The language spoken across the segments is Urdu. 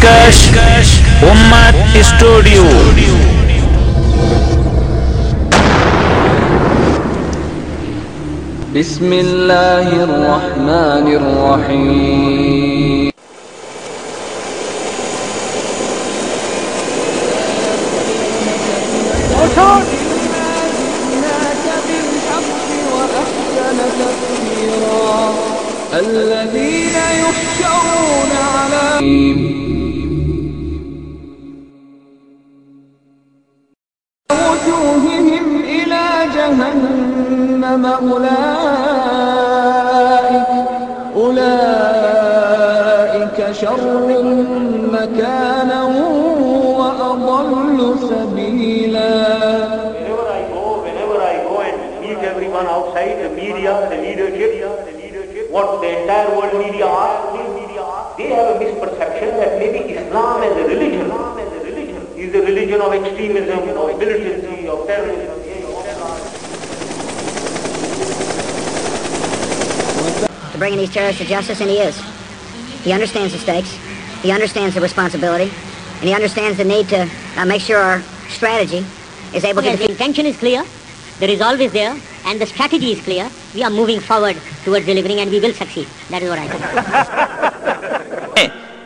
پیشکش امت اسٹوڈیو بسم الله الرحمن الرحيم. الذين يحشرون على جهنم أولئك أولئك شر مكانا وأضل سبيلا Whenever I go, and meet everyone outside, the media, the leadership, what the entire world media asks, they have a misperception that maybe Islam as a religion, is a religion of extremism, of militancy, of terrorism. bringing these terrorists to justice, and he is. He understands the stakes. He understands the responsibility. And he understands the need to uh, make sure our strategy is able yes, to... The intention is clear. The resolve is there. And the strategy is clear. We are moving forward towards delivering and we will succeed. That is what I think.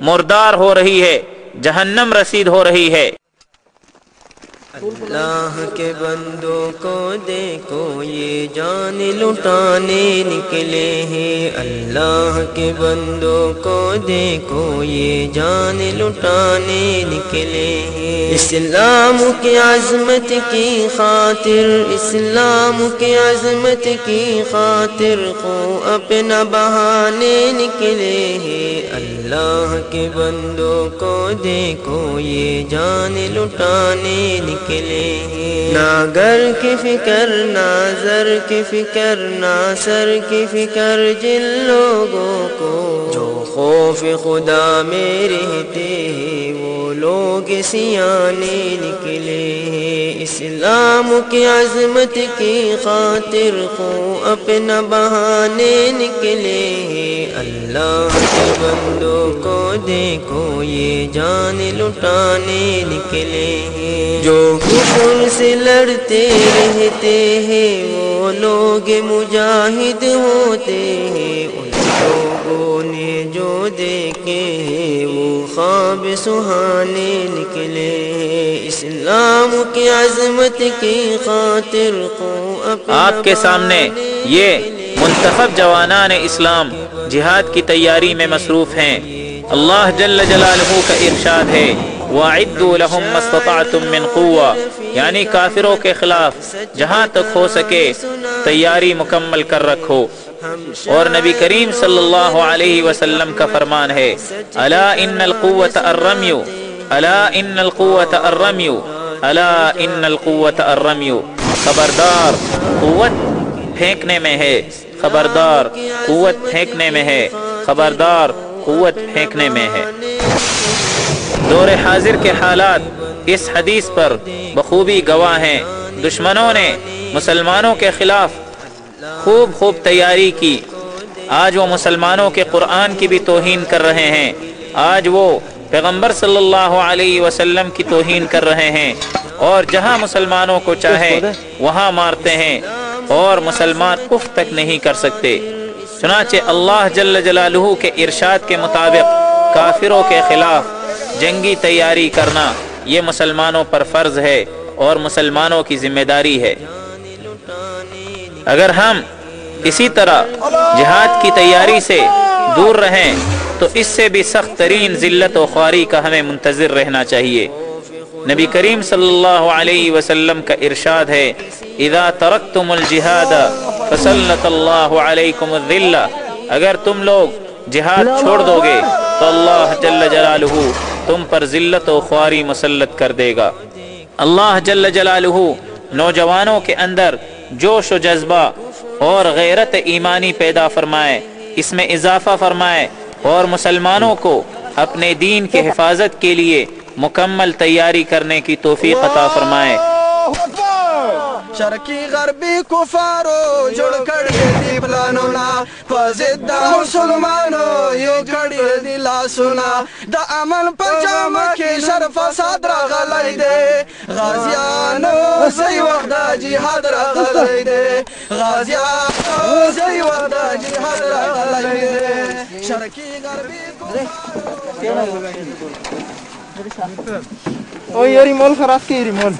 مردار ہو رہی ہے جہنم رسید ہو رہی ہے۔ اللہ کے بندوں کو دیکھو، یہ جان لٹانے نکلے ہیں۔ اللہ کے بندوں کو دیکھو، یہ جان لٹانے نکلے ہیں۔ اسلام کی عظمت کی خاطر، اسلام کی عظمت کی خاطر کو اپنا بہانے نکلے ہیں۔ اللہ کے بندوں کو دیکھو، یہ جان لٹانے نکلے ہیں نہ گھر کی فکر نہ زر کی فکر نہ سر کی فکر جن لوگوں کو۔ جو خوف خدا میں رہتے ہیں، وہ لوگ سیانے نکلے ہیں۔ اسلام کی عظمت کی خاطر کو اپنا بہانے نکلے ہیں۔ اللہ کے بندوں کو دیکھو یہ جان لٹانے نکلے ہیں۔ جو کفر سے لڑتے رہتے ہیں وہ لوگ مجاہد ہوتے ہیں۔ ان لوگوں نے جو دیکھے ہیں وہ خواب سہانے نکلے ہیں۔ اسلام کی عظمت کی خاطر کو آپ کے سامنے یہ منتخب جوانان اسلام جہاد کی تیاری میں مصروف ہیں۔ اللہ جل جلالہ کا ارشاد ہے وَعِدُّوا لَهُمْ مَا اسْتَطَعْتُم مِّن قُوَّةٍ۔ یعنی کافروں کے خلاف جہاں تک ہو سکے تیاری مکمل کر رکھو۔ اور نبی کریم صلی اللہ علیہ وسلم کا فرمان ہے، الا ان القوت الرمی، الا ان القوت الرمی، الا ان القوت الرمی۔ خبردار، قوت پھینکنے میں ہے۔ خبردار، قوت پھینکنے میں ہے۔ خبردار قوت پھینکنے میں ہے۔ دور حاضر کے حالات اس حدیث پر بخوبی گواہ ہیں۔ دشمنوں نے مسلمانوں کے خلاف خوب خوب تیاری کی۔ آج وہ مسلمانوں کے قرآن کی بھی توہین کر رہے ہیں۔ آج وہ پیغمبر صلی اللہ علیہ وسلم کی توہین کر رہے ہیں۔ اور جہاں مسلمانوں کو چاہے، وہاں مارتے ہیں۔ اور مسلمان اف تک نہیں کر سکتے۔ چنانچہ اللہ جل جلالہ کے ارشاد کے مطابق کافروں کے خلاف جنگی تیاری کرنا یہ مسلمانوں پر فرض ہے اور مسلمانوں کی ذمہ داری ہے۔ اگر ہم اسی طرح جہاد کی تیاری سے دور رہیں تو اس سے بھی سخت ترین ذلت و خواری کا ہمیں منتظر رہنا چاہیے۔ نبی کریم صلی اللہ علیہ وسلم کا ارشاد ہے، اذا ترکتم الجہاد فسلط اللہ علیکم الذلہ اگر تم لوگ جہاد چھوڑ دو گے تو اللہ جل جلالہ تم پر ذلت و خواری مسلط کر دے گا۔ اللہ جل جلالہ نوجوانوں کے اندر جوش و جذبہ اور غیرت ایمانی پیدا فرمائے، اس میں اضافہ فرمائے اور مسلمانوں کو اپنے دین کے حفاظت کے لیے مکمل تیاری کرنے کی توفیق عطا فرمائے۔ شرقی غربی کفارو جوړ کړی دی پلانونه په ضد د مسلمانو یو کړی دی لاسونه د امن په جامه کې شر فساد راغلی دی غازیانو زی وخت د جهاد راغلی دی غازیانو زی وخت د جهاد راغلی دی شرقی غربی او یې ریمول خلاص کړي ریمول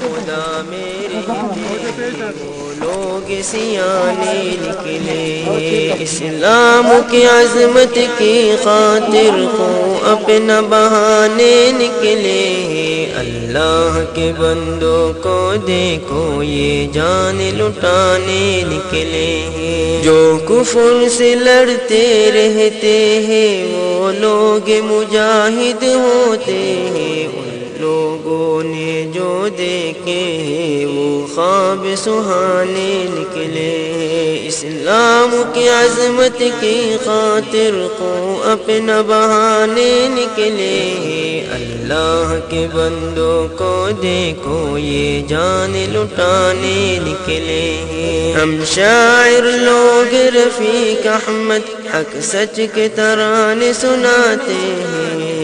خدا میری لوگ سیانے نکلے، اسلام کی عظمت کی خاطر کو اپنا بہانے نکلے۔ اللہ کے بندوں کو دیکھو، یہ جان لٹانے نکلے ہیں۔ جو کفر سے لڑتے رہتے ہیں، وہ لوگ مجاہد ہوتے ہیں۔ ان لوگوں نے جو دیکھے ہیں، وہ خواب سہانے نکلے ہیں۔ اسلام کی عظمت کی خاطر کو اپنا بہانے نکلے۔ اللہ کے بندوں کو دیکھو، یہ جان لٹانے نکلے۔ ہم شاعر لوگ، رفیق احمد، حق سچ کے ترانے سناتے ہیں۔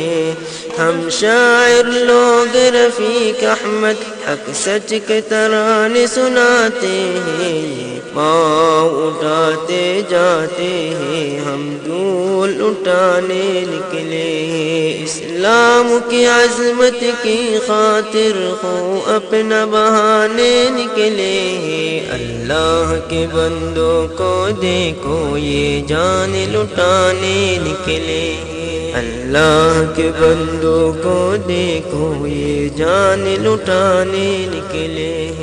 ہم شاعر لوگ رفیق احمد حق سچ کے ترانے سناتے ہیں، یہ پاؤں اٹھاتے جاتے ہیں، ہم دھول اٹھانے نکلے ہیں۔ اسلام کی عظمت کی خاطر ہو اپنا بہانے نکلے ہیں۔ اللہ کے بندوں کو دیکھو، یہ جان لٹانے نکلے ہیں۔ اللہ کے بندوں کو دیکھو یہ جان لٹانے نکلے